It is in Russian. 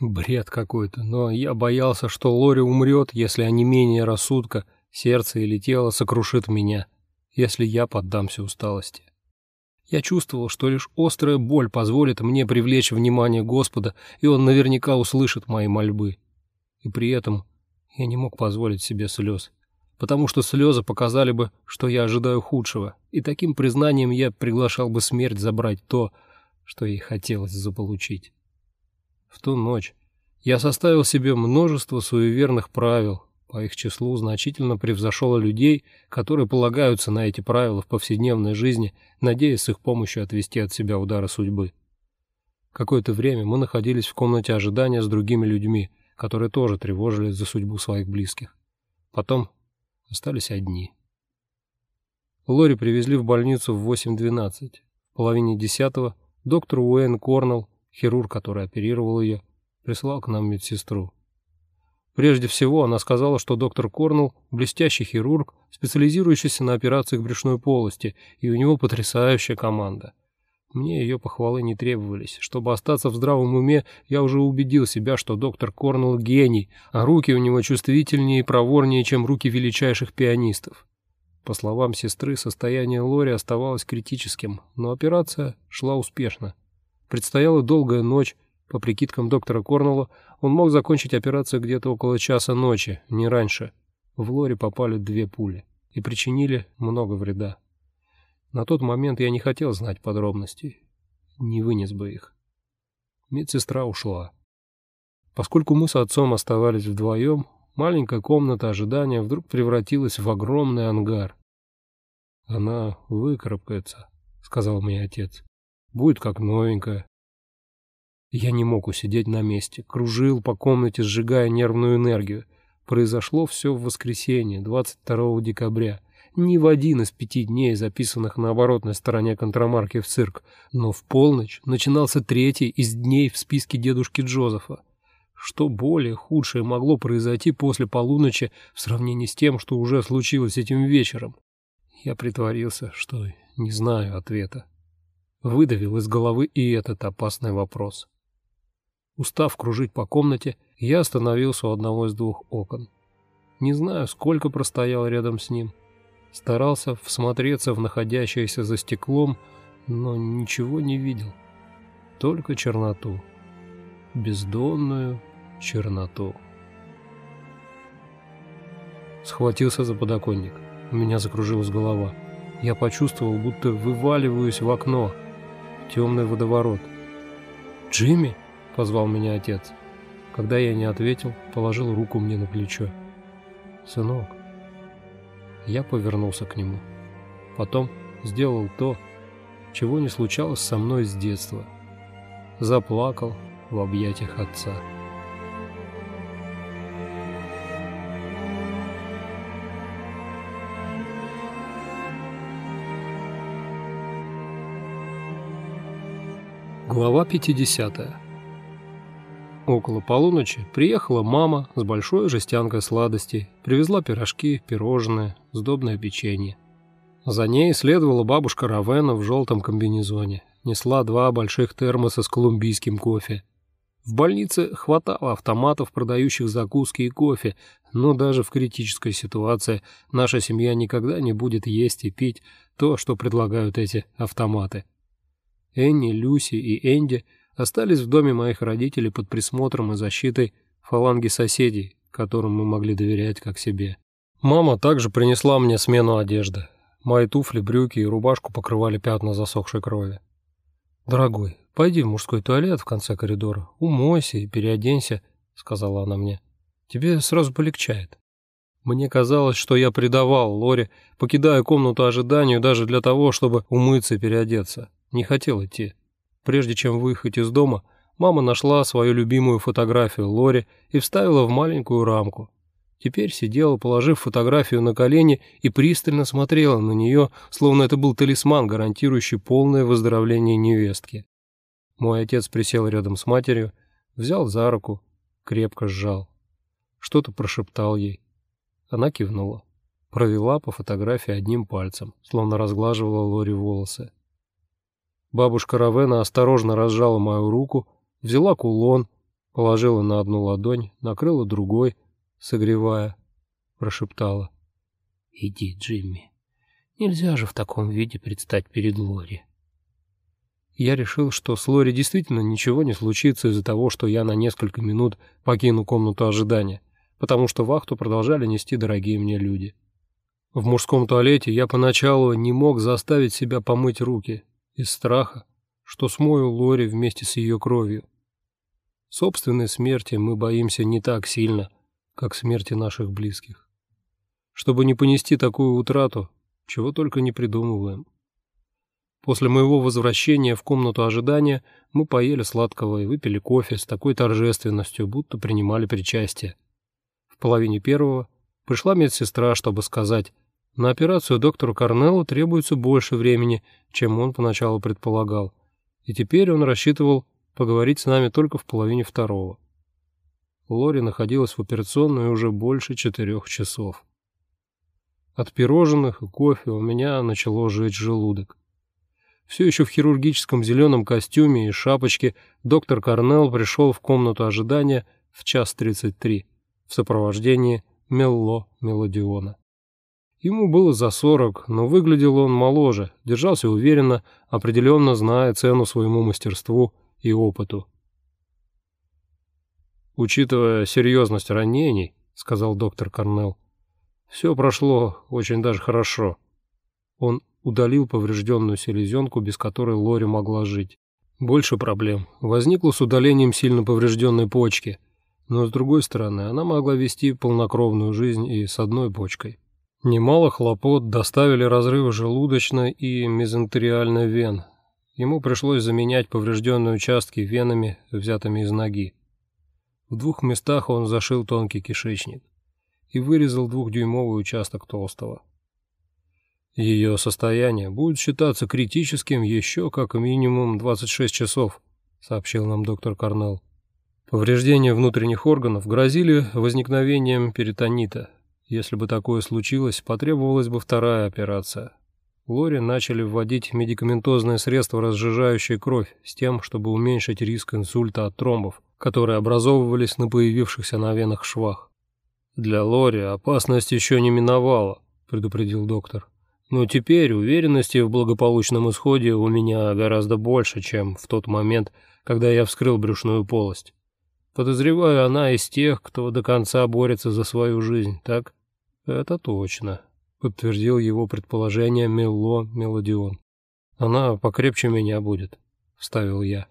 Бред какой-то, но я боялся, что Лори умрет, если онемение рассудка, сердце или тело сокрушит меня, если я поддамся усталости. Я чувствовал, что лишь острая боль позволит мне привлечь внимание Господа, и Он наверняка услышит мои мольбы. И при этом я не мог позволить себе слез, потому что слезы показали бы, что я ожидаю худшего, и таким признанием я приглашал бы смерть забрать то, что ей хотелось заполучить. В ту ночь я составил себе множество суеверных правил, по их числу значительно превзошел людей, которые полагаются на эти правила в повседневной жизни, надеясь с их помощью отвести от себя удары судьбы. Какое-то время мы находились в комнате ожидания с другими людьми, которые тоже тревожились за судьбу своих близких. Потом остались одни. Лори привезли в больницу в 8.12. В половине десятого доктор Уэйн Корнелл, хирург, который оперировал ее, прислал к нам медсестру. Прежде всего, она сказала, что доктор Корнелл – блестящий хирург, специализирующийся на операциях брюшной полости, и у него потрясающая команда. Мне ее похвалы не требовались. Чтобы остаться в здравом уме, я уже убедил себя, что доктор Корнелл – гений, а руки у него чувствительнее и проворнее, чем руки величайших пианистов. По словам сестры, состояние Лори оставалось критическим, но операция шла успешно. Предстояла долгая ночь, по прикидкам доктора Корнелла, он мог закончить операцию где-то около часа ночи, не раньше. В Лори попали две пули и причинили много вреда. На тот момент я не хотел знать подробностей. Не вынес бы их. Медсестра ушла. Поскольку мы с отцом оставались вдвоем, маленькая комната ожидания вдруг превратилась в огромный ангар. «Она выкарабкается», — сказал мне отец. «Будет как новенькая». Я не мог усидеть на месте, кружил по комнате, сжигая нервную энергию. Произошло все в воскресенье, 22 декабря. Ни в один из пяти дней, записанных на оборотной стороне контрамарки в цирк, но в полночь начинался третий из дней в списке дедушки Джозефа. Что более худшее могло произойти после полуночи в сравнении с тем, что уже случилось этим вечером? Я притворился, что не знаю ответа. Выдавил из головы и этот опасный вопрос. Устав кружить по комнате, я остановился у одного из двух окон. Не знаю, сколько простоял рядом с ним. Старался всмотреться в находящееся за стеклом, но ничего не видел. Только черноту. Бездонную черноту. Схватился за подоконник. У меня закружилась голова. Я почувствовал, будто вываливаюсь в окно. Темный водоворот. «Джимми?» — позвал меня отец. Когда я не ответил, положил руку мне на плечо. «Сынок». Я повернулся к нему. Потом сделал то, чего не случалось со мной с детства. Заплакал в объятиях отца. Глава 50 Около полуночи приехала мама с большой жестянкой сладостей, привезла пирожки, пирожные, сдобное печенье. За ней следовала бабушка Равена в желтом комбинезоне, несла два больших термоса с колумбийским кофе. В больнице хватало автоматов, продающих закуски и кофе, но даже в критической ситуации наша семья никогда не будет есть и пить то, что предлагают эти автоматы. Энни, Люси и Энди – остались в доме моих родителей под присмотром и защитой фаланги соседей, которым мы могли доверять как себе. Мама также принесла мне смену одежды. Мои туфли, брюки и рубашку покрывали пятна засохшей крови. «Дорогой, пойди в мужской туалет в конце коридора, умойся и переоденься», — сказала она мне. «Тебе сразу полегчает». Мне казалось, что я предавал Лори, покидая комнату ожиданию даже для того, чтобы умыться и переодеться. Не хотел идти. Прежде чем выехать из дома, мама нашла свою любимую фотографию Лори и вставила в маленькую рамку. Теперь сидела, положив фотографию на колени и пристально смотрела на нее, словно это был талисман, гарантирующий полное выздоровление невестки. Мой отец присел рядом с матерью, взял за руку, крепко сжал. Что-то прошептал ей. Она кивнула. Провела по фотографии одним пальцем, словно разглаживала Лори волосы. Бабушка Равена осторожно разжала мою руку, взяла кулон, Положила на одну ладонь, накрыла другой, согревая, прошептала. «Иди, Джимми. Нельзя же в таком виде предстать перед Лори». Я решил, что с Лори действительно ничего не случится из-за того, что я на несколько минут покину комнату ожидания, потому что вахту продолжали нести дорогие мне люди. В мужском туалете я поначалу не мог заставить себя помыть руки из страха, что смою Лори вместе с ее кровью. Собственной смерти мы боимся не так сильно, как смерти наших близких. Чтобы не понести такую утрату, чего только не придумываем. После моего возвращения в комнату ожидания мы поели сладкого и выпили кофе с такой торжественностью, будто принимали причастие. В половине первого пришла медсестра, чтобы сказать, на операцию доктору Корнеллу требуется больше времени, чем он поначалу предполагал, и теперь он рассчитывал поговорить с нами только в половине второго. Лори находилась в операционной уже больше четырех часов. От пирожных и кофе у меня начало жечь желудок. Все еще в хирургическом зеленом костюме и шапочке доктор Корнелл пришел в комнату ожидания в час тридцать три в сопровождении Мелло Мелодиона. Ему было за сорок, но выглядел он моложе, держался уверенно, определенно зная цену своему мастерству и опыту. «Учитывая серьезность ранений», — сказал доктор Корнелл, — «все прошло очень даже хорошо». Он удалил поврежденную селезенку, без которой Лори могла жить. Больше проблем возникло с удалением сильно поврежденной почки, но, с другой стороны, она могла вести полнокровную жизнь и с одной почкой. Немало хлопот доставили разрывы желудочной и мезентериальной вен. Ему пришлось заменять поврежденные участки венами, взятыми из ноги. В двух местах он зашил тонкий кишечник и вырезал двухдюймовый участок толстого. Ее состояние будет считаться критическим еще как минимум 26 часов, сообщил нам доктор Карнелл. Повреждения внутренних органов грозили возникновением перитонита. Если бы такое случилось, потребовалась бы вторая операция. Лори начали вводить медикаментозные средства, разжижающие кровь, с тем, чтобы уменьшить риск инсульта от тромбов, которые образовывались на появившихся на венах швах. «Для Лори опасность еще не миновала», — предупредил доктор. Но теперь уверенности в благополучном исходе у меня гораздо больше, чем в тот момент, когда я вскрыл брюшную полость. Подозреваю, она из тех, кто до конца борется за свою жизнь, так? Это точно, подтвердил его предположение Мелло Мелодион. Она покрепче меня будет, вставил я.